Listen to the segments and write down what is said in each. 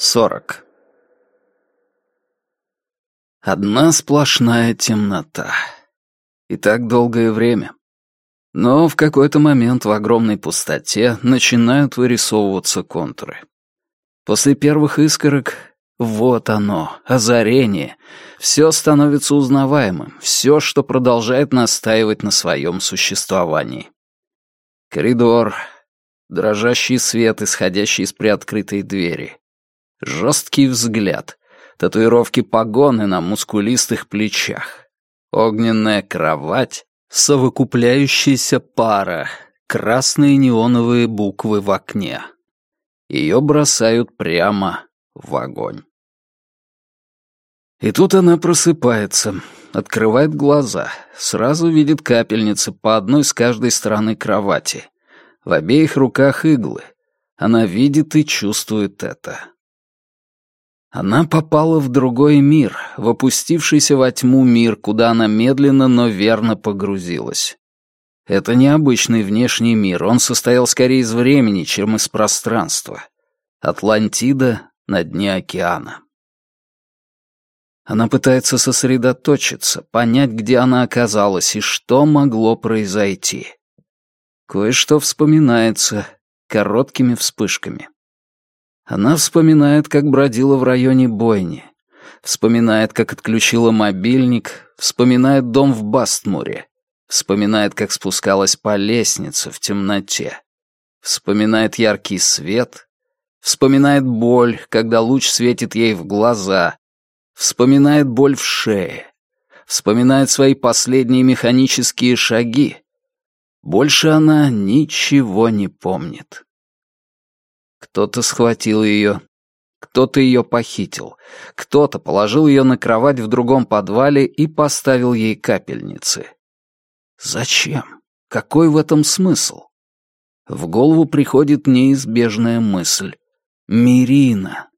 Сорок. Одна сплошная темнота. И так долгое время. Но в какой-то момент в огромной пустоте начинают вырисовываться контуры. После первых искорок вот оно, озарение. Все становится узнаваемым, все, что продолжает настаивать на своем существовании. Коридор, дрожащий свет, исходящий из приоткрытой двери. Жесткий взгляд, татуировки погоны на мускулистых плечах. Огненная кровать, совокупляющаяся пара, красные неоновые буквы в окне. Ее бросают прямо в огонь. И тут она просыпается, открывает глаза, сразу видит капельницы по одной с каждой стороны кровати. В обеих руках иглы. Она видит и чувствует это. Она попала в другой мир, в опустившийся во тьму мир, куда она медленно, но верно погрузилась. Это необычный внешний мир, он состоял скорее из времени, чем из пространства. Атлантида на дне океана. Она пытается сосредоточиться, понять, где она оказалась и что могло произойти. Кое-что вспоминается короткими вспышками. Она вспоминает, как бродила в районе бойни. Вспоминает, как отключила мобильник. Вспоминает дом в Бастмуре. Вспоминает, как спускалась по лестнице в темноте. Вспоминает яркий свет. Вспоминает боль, когда луч светит ей в глаза. Вспоминает боль в шее. Вспоминает свои последние механические шаги. Больше она ничего не помнит. Кто-то схватил ее, кто-то ее похитил, кто-то положил ее на кровать в другом подвале и поставил ей капельницы. Зачем? Какой в этом смысл? В голову приходит неизбежная мысль. Мирина.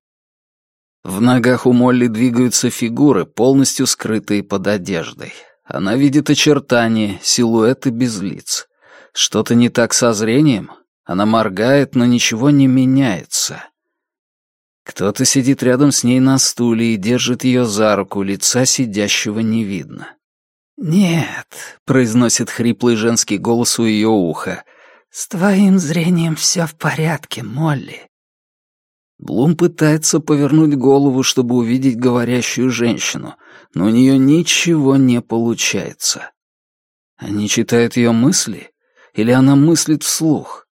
В ногах у Молли двигаются фигуры, полностью скрытые под одеждой. Она видит очертания, силуэты без лиц. Что-то не так со зрением? Она моргает, но ничего не меняется. Кто-то сидит рядом с ней на стуле и держит ее за руку, лица сидящего не видно. «Нет», — произносит хриплый женский голос у ее уха, — «с твоим зрением все в порядке, Молли». Блум пытается повернуть голову, чтобы увидеть говорящую женщину, но у нее ничего не получается. Они читают ее мысли? Или она мыслит вслух?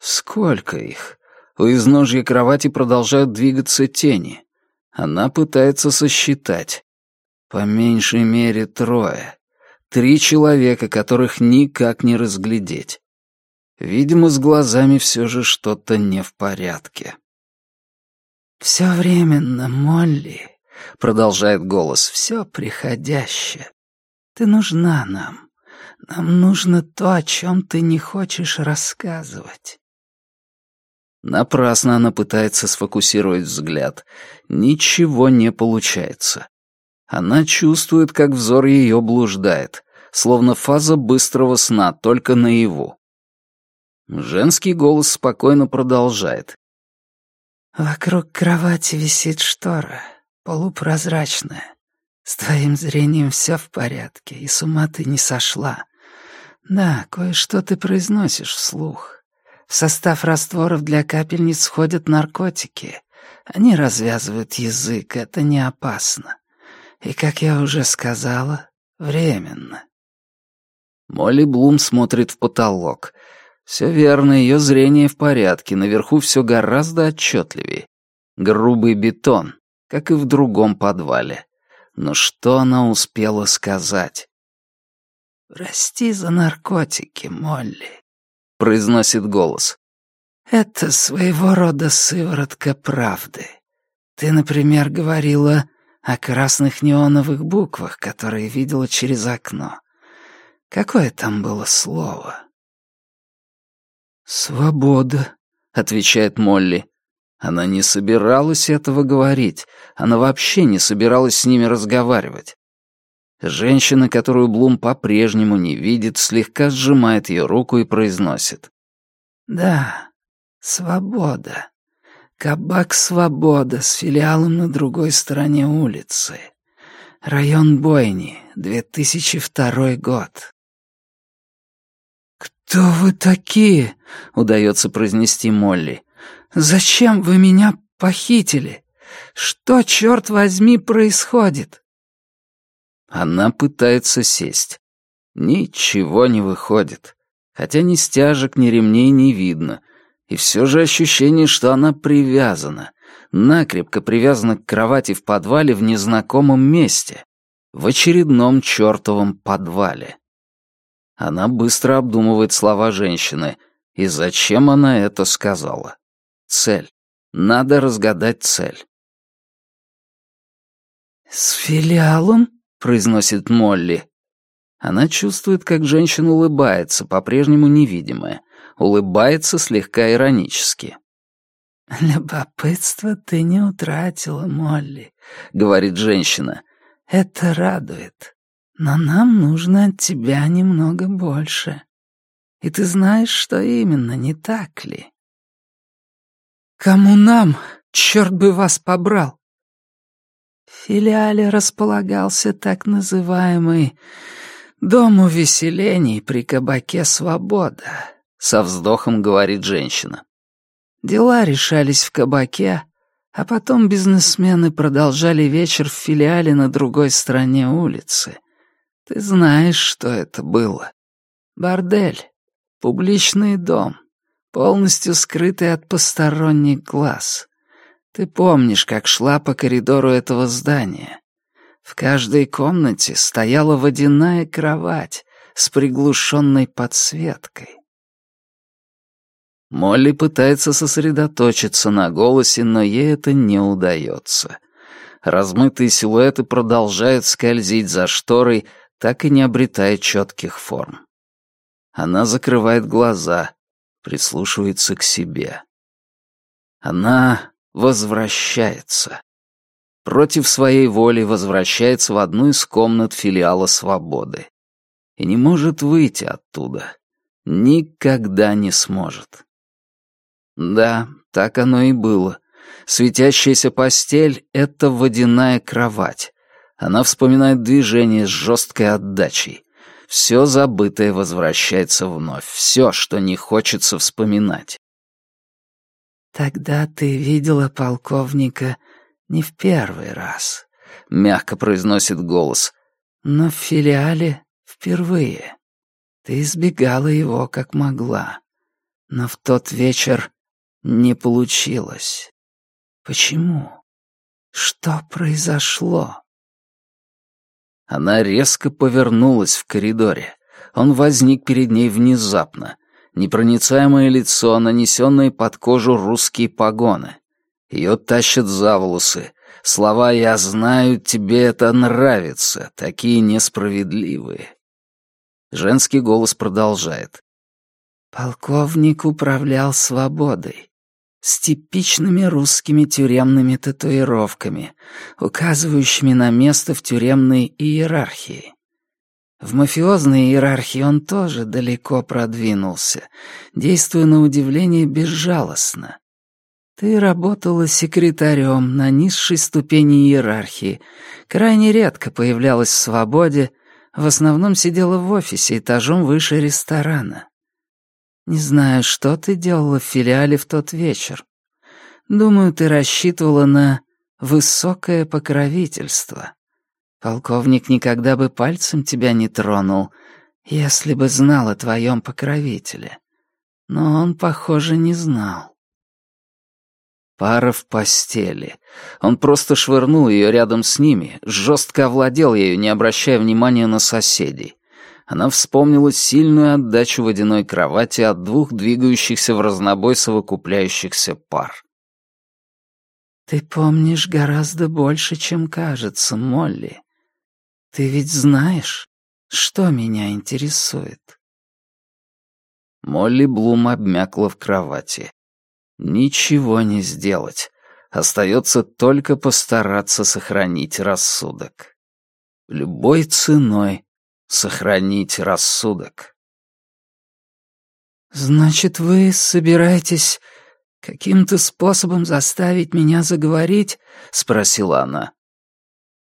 Сколько их? У изножья кровати продолжают двигаться тени. Она пытается сосчитать. По меньшей мере трое. Три человека, которых никак не разглядеть. Видимо, с глазами все же что-то не в порядке. «Все временно, Молли», — продолжает голос, — «все приходящее. Ты нужна нам. Нам нужно то, о чем ты не хочешь рассказывать. Напрасно она пытается сфокусировать взгляд. Ничего не получается. Она чувствует, как взор ее блуждает, словно фаза быстрого сна, только наяву. Женский голос спокойно продолжает. «Вокруг кровати висит штора, полупрозрачная. С твоим зрением все в порядке, и с ума ты не сошла. Да, кое-что ты произносишь вслух. В состав растворов для капельниц входят наркотики. Они развязывают язык, это не опасно. И, как я уже сказала, временно. Молли Блум смотрит в потолок. Все верно, ее зрение в порядке, наверху все гораздо отчетливее. Грубый бетон, как и в другом подвале. Но что она успела сказать? «Прости за наркотики, Молли произносит голос. «Это своего рода сыворотка правды. Ты, например, говорила о красных неоновых буквах, которые видела через окно. Какое там было слово?» «Свобода», — отвечает Молли. Она не собиралась этого говорить. Она вообще не собиралась с ними разговаривать. Женщина, которую Блум по-прежнему не видит, слегка сжимает ее руку и произносит. «Да, свобода. Кабак «Свобода» с филиалом на другой стороне улицы. Район Бойни, 2002 год. «Кто вы такие?» — удается произнести Молли. «Зачем вы меня похитили? Что, черт возьми, происходит?» Она пытается сесть. Ничего не выходит. Хотя ни стяжек, ни ремней не видно. И все же ощущение, что она привязана. Накрепко привязана к кровати в подвале в незнакомом месте. В очередном чертовом подвале. Она быстро обдумывает слова женщины. И зачем она это сказала? Цель. Надо разгадать цель. «С филиалом?» — произносит Молли. Она чувствует, как женщина улыбается, по-прежнему невидимая. Улыбается слегка иронически. «Любопытство ты не утратила, Молли», — говорит женщина. «Это радует. Но нам нужно от тебя немного больше. И ты знаешь, что именно, не так ли?» «Кому нам? Черт бы вас побрал!» Филиале располагался так называемый «Дом увеселений при кабаке «Свобода», — со вздохом говорит женщина. Дела решались в кабаке, а потом бизнесмены продолжали вечер в филиале на другой стороне улицы. Ты знаешь, что это было. Бордель, публичный дом, полностью скрытый от посторонних глаз. Ты помнишь, как шла по коридору этого здания. В каждой комнате стояла водяная кровать с приглушенной подсветкой. Молли пытается сосредоточиться на голосе, но ей это не удается. Размытые силуэты продолжают скользить за шторой, так и не обретая четких форм. Она закрывает глаза, прислушивается к себе. Она возвращается против своей воли возвращается в одну из комнат филиала «Свободы». И не может выйти оттуда. Никогда не сможет. Да, так оно и было. Светящаяся постель — это водяная кровать. Она вспоминает движение с жесткой отдачей. Все забытое возвращается вновь, все, что не хочется вспоминать. «Тогда ты видела полковника не в первый раз», — мягко произносит голос, «но в филиале впервые. Ты избегала его как могла, но в тот вечер не получилось. Почему? Что произошло?» Она резко повернулась в коридоре. Он возник перед ней внезапно. Непроницаемое лицо, нанесенные под кожу русские погоны. Ее тащат за волосы. Слова «я знаю, тебе это нравится», такие несправедливые. Женский голос продолжает. Полковник управлял свободой, с типичными русскими тюремными татуировками, указывающими на место в тюремной иерархии. В мафиозной иерархии он тоже далеко продвинулся, действуя на удивление безжалостно. Ты работала секретарем на низшей ступени иерархии, крайне редко появлялась в свободе, в основном сидела в офисе этажом выше ресторана. Не знаю, что ты делала в филиале в тот вечер. Думаю, ты рассчитывала на высокое покровительство. Полковник никогда бы пальцем тебя не тронул, если бы знал о твоем покровителе. Но он, похоже, не знал. Пара в постели. Он просто швырнул ее рядом с ними, жестко овладел ею, не обращая внимания на соседей. Она вспомнила сильную отдачу водяной кровати от двух двигающихся в разнобой совокупляющихся пар. «Ты помнишь гораздо больше, чем кажется, Молли. Ты ведь знаешь, что меня интересует?» Молли Блум обмякла в кровати. Ничего не сделать. Остается только постараться сохранить рассудок. Любой ценой сохранить рассудок. «Значит, вы собираетесь «Каким-то способом заставить меня заговорить?» — спросила она.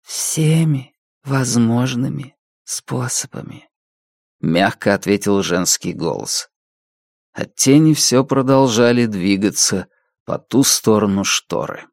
«Всеми возможными способами», — мягко ответил женский голос. А тени все продолжали двигаться по ту сторону шторы.